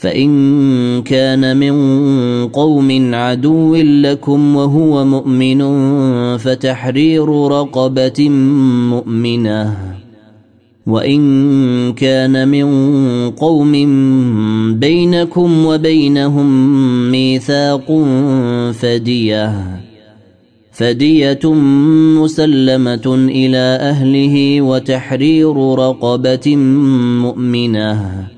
فإن كان من قوم عدو لكم وهو مؤمن فتحرير رقبة مؤمنة. وإن كان من قوم بينكم وبينهم ميثاق فدية. فدية مسلمة إلى أهله وتحرير رقبة مؤمنة.